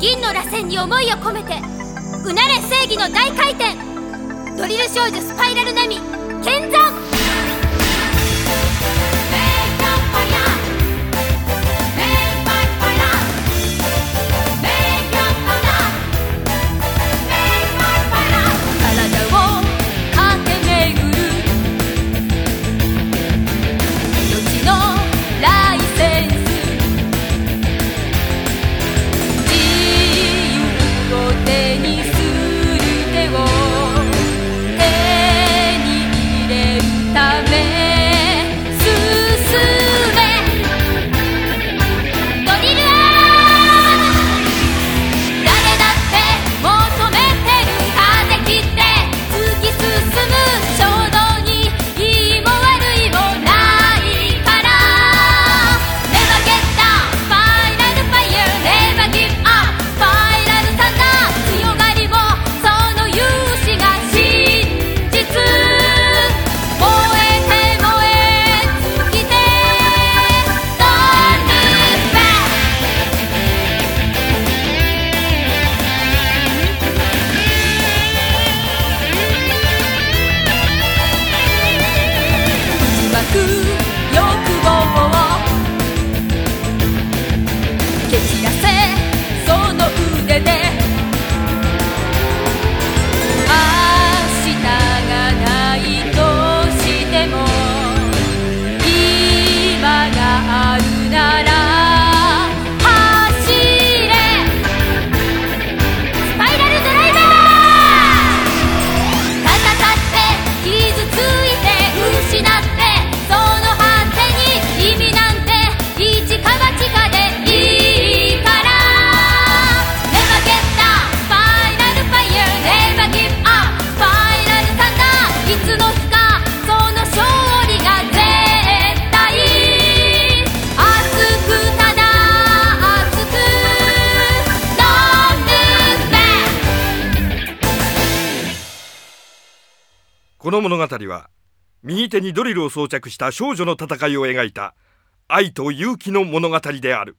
銀の螺旋に思いを込めてうなれ正義の大回転。ドリル少女スパイラル並み健三くこの物語は右手にドリルを装着した少女の戦いを描いた愛と勇気の物語である。